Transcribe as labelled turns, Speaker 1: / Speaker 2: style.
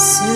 Speaker 1: soon.